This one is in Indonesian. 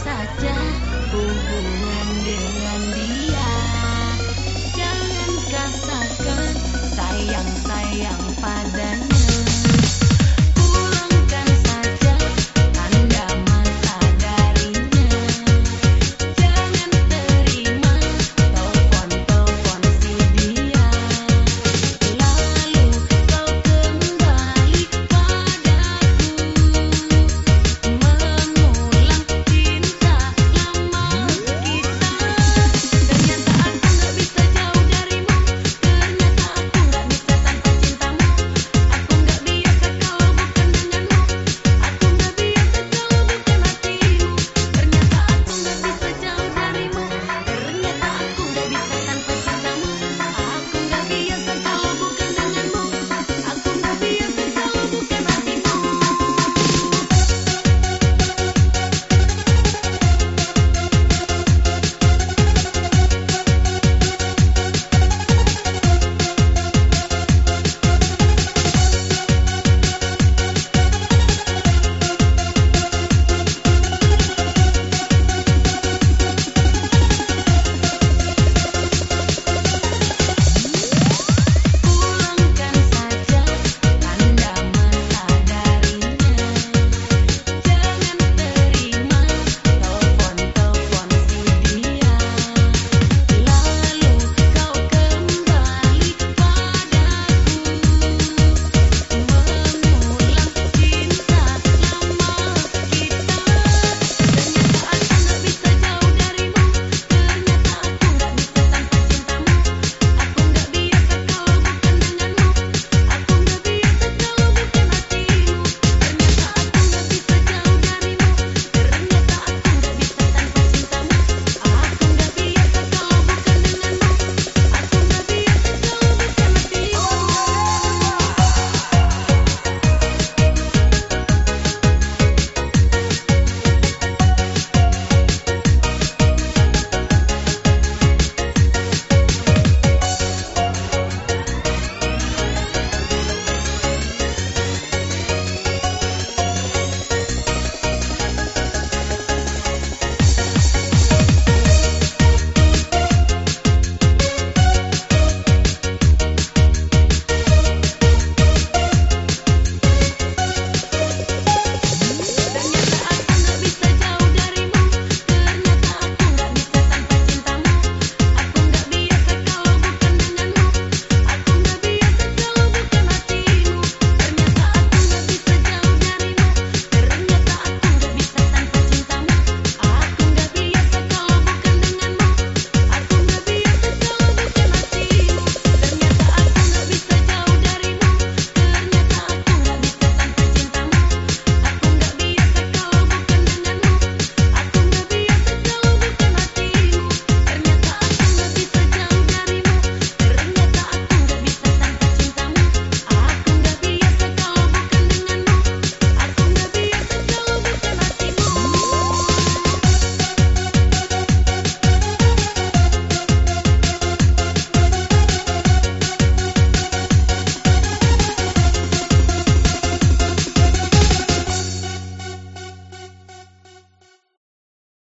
saja hubungan dengan dia. Jangan katakan sayang-sayang padanya.